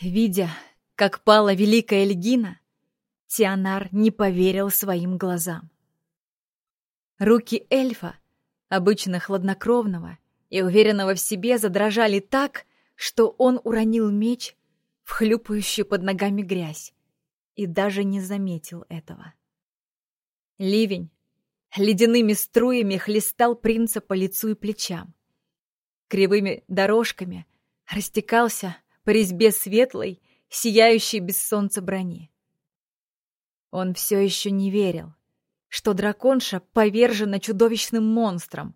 Видя, как пала великая Эльгина, Тианар не поверил своим глазам. Руки эльфа, обычно хладнокровного и уверенного в себе, задрожали так, что он уронил меч в хлюпающую под ногами грязь и даже не заметил этого. Ливень ледяными струями хлестал принца по лицу и плечам. Кривыми дорожками растекался по резьбе светлой, сияющей без солнца брони. Он все еще не верил, что драконша повержена чудовищным монстром,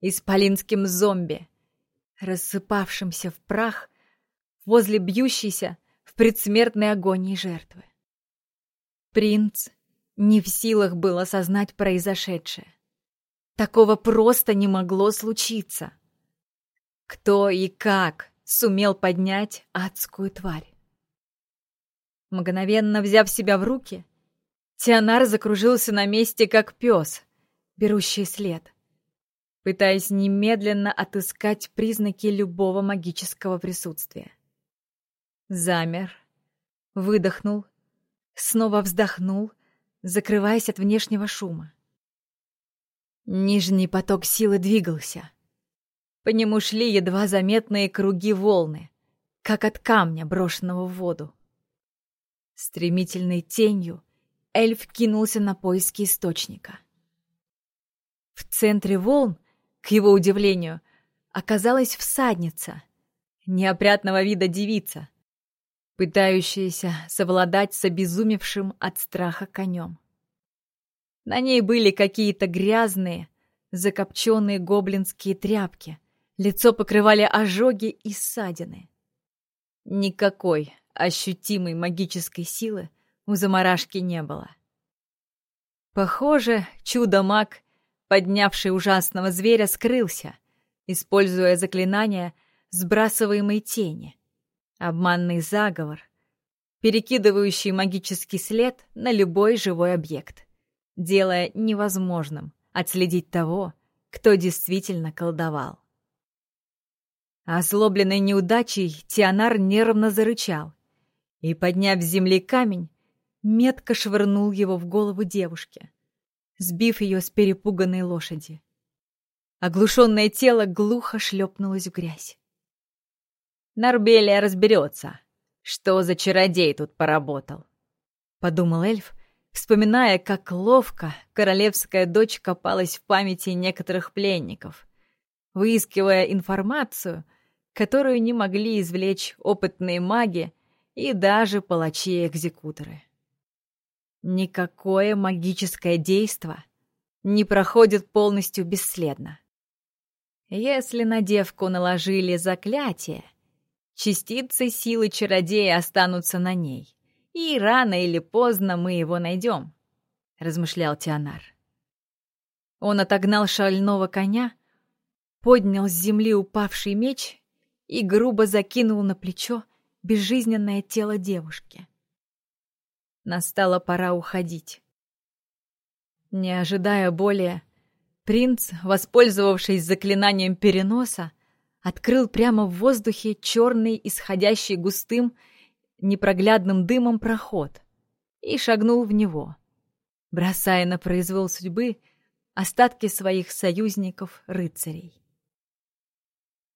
исполинским зомби, рассыпавшимся в прах возле бьющейся в предсмертной агонии жертвы. Принц не в силах был осознать произошедшее. Такого просто не могло случиться. Кто и как сумел поднять адскую тварь. Мгновенно взяв себя в руки, Тианар закружился на месте, как пес, берущий след, пытаясь немедленно отыскать признаки любого магического присутствия. Замер, выдохнул, снова вздохнул, закрываясь от внешнего шума. Нижний поток силы двигался — по нему шли едва заметные круги волны, как от камня, брошенного в воду. Стремительной тенью эльф кинулся на поиски источника. В центре волн, к его удивлению, оказалась всадница, неопрятного вида девица, пытающаяся совладать с обезумевшим от страха конем. На ней были какие-то грязные, закопченные гоблинские тряпки, Лицо покрывали ожоги и ссадины. Никакой ощутимой магической силы у заморашки не было. Похоже, чудо-маг, поднявший ужасного зверя, скрылся, используя заклинание сбрасываемой тени, обманный заговор, перекидывающий магический след на любой живой объект, делая невозможным отследить того, кто действительно колдовал. Озлобленный неудачей, Тианар нервно зарычал и, подняв с земли камень, метко швырнул его в голову девушки, сбив ее с перепуганной лошади. Оглушенное тело глухо шлепнулось в грязь. «Нарбелия разберется, что за чародей тут поработал», — подумал эльф, вспоминая, как ловко королевская дочь копалась в памяти некоторых пленников, выискивая информацию — которую не могли извлечь опытные маги и даже палачи-экзекуторы. Никакое магическое действо не проходит полностью бесследно. Если на девку наложили заклятие, частицы силы чародея останутся на ней, и рано или поздно мы его найдем, — размышлял Тианар. Он отогнал шального коня, поднял с земли упавший меч и грубо закинул на плечо безжизненное тело девушки. Настала пора уходить. Не ожидая более, принц, воспользовавшись заклинанием переноса, открыл прямо в воздухе черный, исходящий густым, непроглядным дымом проход и шагнул в него, бросая на произвол судьбы остатки своих союзников-рыцарей.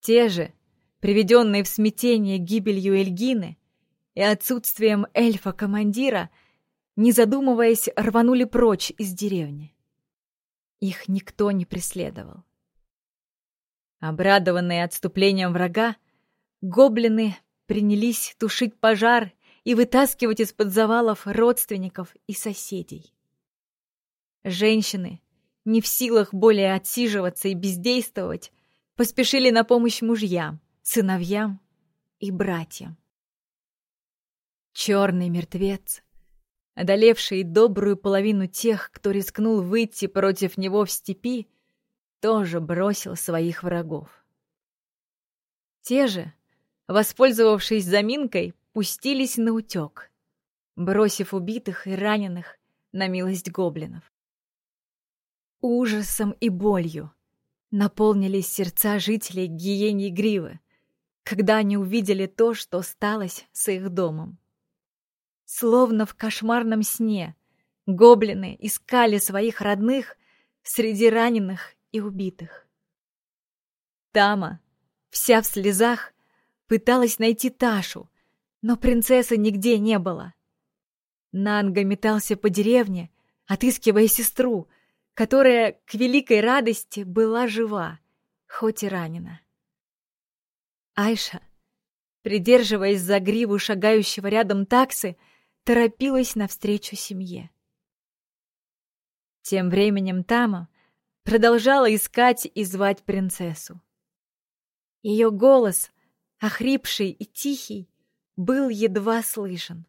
Те же, приведенные в смятение гибелью Эльгины и отсутствием эльфа-командира, не задумываясь, рванули прочь из деревни. Их никто не преследовал. Обрадованные отступлением врага, гоблины принялись тушить пожар и вытаскивать из-под завалов родственников и соседей. Женщины, не в силах более отсиживаться и бездействовать, поспешили на помощь мужьям, сыновьям и братьям. Черный мертвец, одолевший добрую половину тех, кто рискнул выйти против него в степи, тоже бросил своих врагов. Те же, воспользовавшись заминкой, пустились на утек, бросив убитых и раненых на милость гоблинов. Ужасом и болью наполнились сердца жителей Гиеньи Гривы, когда они увидели то, что сталось с их домом. Словно в кошмарном сне гоблины искали своих родных среди раненых и убитых. Тама, вся в слезах, пыталась найти Ташу, но принцессы нигде не было. Нанга метался по деревне, отыскивая сестру, которая, к великой радости, была жива, хоть и ранена. Айша, придерживаясь за гриву шагающего рядом таксы, торопилась навстречу семье. Тем временем Тама продолжала искать и звать принцессу. Ее голос, охрипший и тихий, был едва слышен.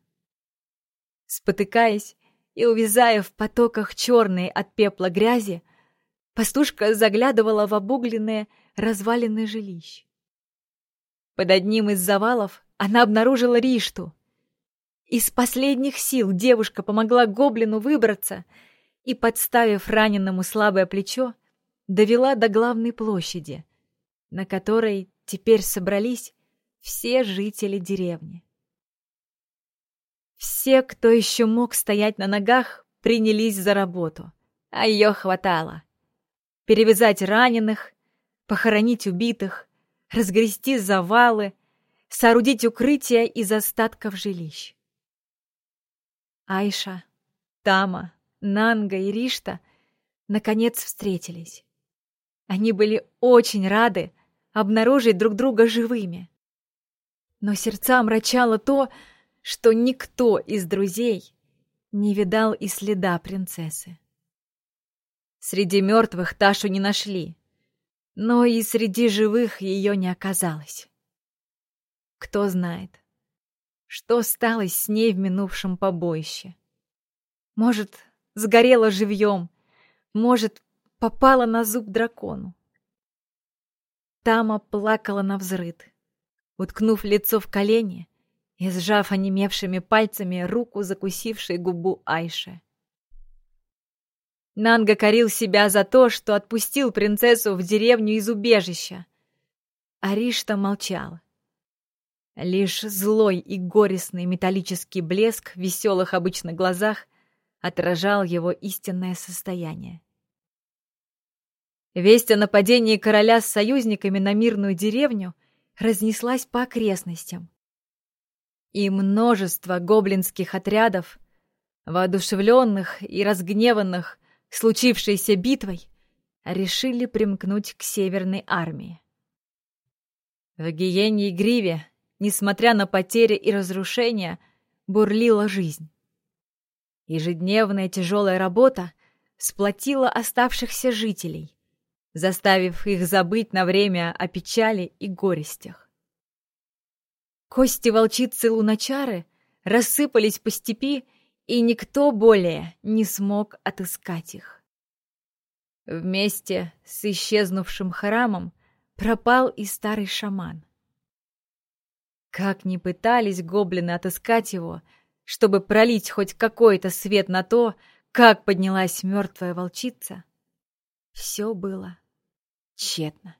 Спотыкаясь и увязая в потоках черной от пепла грязи, пастушка заглядывала в обугленные развалины жилищ. Под одним из завалов она обнаружила Ришту. Из последних сил девушка помогла гоблину выбраться и, подставив раненому слабое плечо, довела до главной площади, на которой теперь собрались все жители деревни. Все, кто еще мог стоять на ногах, принялись за работу, а ее хватало. Перевязать раненых, похоронить убитых, разгрести завалы, соорудить укрытия из остатков жилищ. Айша, Тама, Нанга и Ришта наконец встретились. Они были очень рады обнаружить друг друга живыми. Но сердца мрачало то, что никто из друзей не видал и следа принцессы. Среди мертвых Ташу не нашли, но и среди живых ее не оказалось. Кто знает, что стало с ней в минувшем побоище. Может, сгорела живьем, может, попала на зуб дракону. Тама плакала на взрыд, уткнув лицо в колени и сжав онемевшими пальцами руку, закусившей губу Айше. Нанга корил себя за то, что отпустил принцессу в деревню из убежища. Аришта молчал. Лишь злой и горестный металлический блеск в веселых обычных глазах отражал его истинное состояние. Весть о нападении короля с союзниками на мирную деревню разнеслась по окрестностям. И множество гоблинских отрядов, воодушевленных и разгневанных случившейся битвой, решили примкнуть к Северной армии. В Гиене и Гриве, несмотря на потери и разрушения, бурлила жизнь. Ежедневная тяжелая работа сплотила оставшихся жителей, заставив их забыть на время о печали и горестях. Кости волчицы Луначары рассыпались по степи, и никто более не смог отыскать их. Вместе с исчезнувшим храмом пропал и старый шаман. Как ни пытались гоблины отыскать его, чтобы пролить хоть какой-то свет на то, как поднялась мертвая волчица, все было тщетно.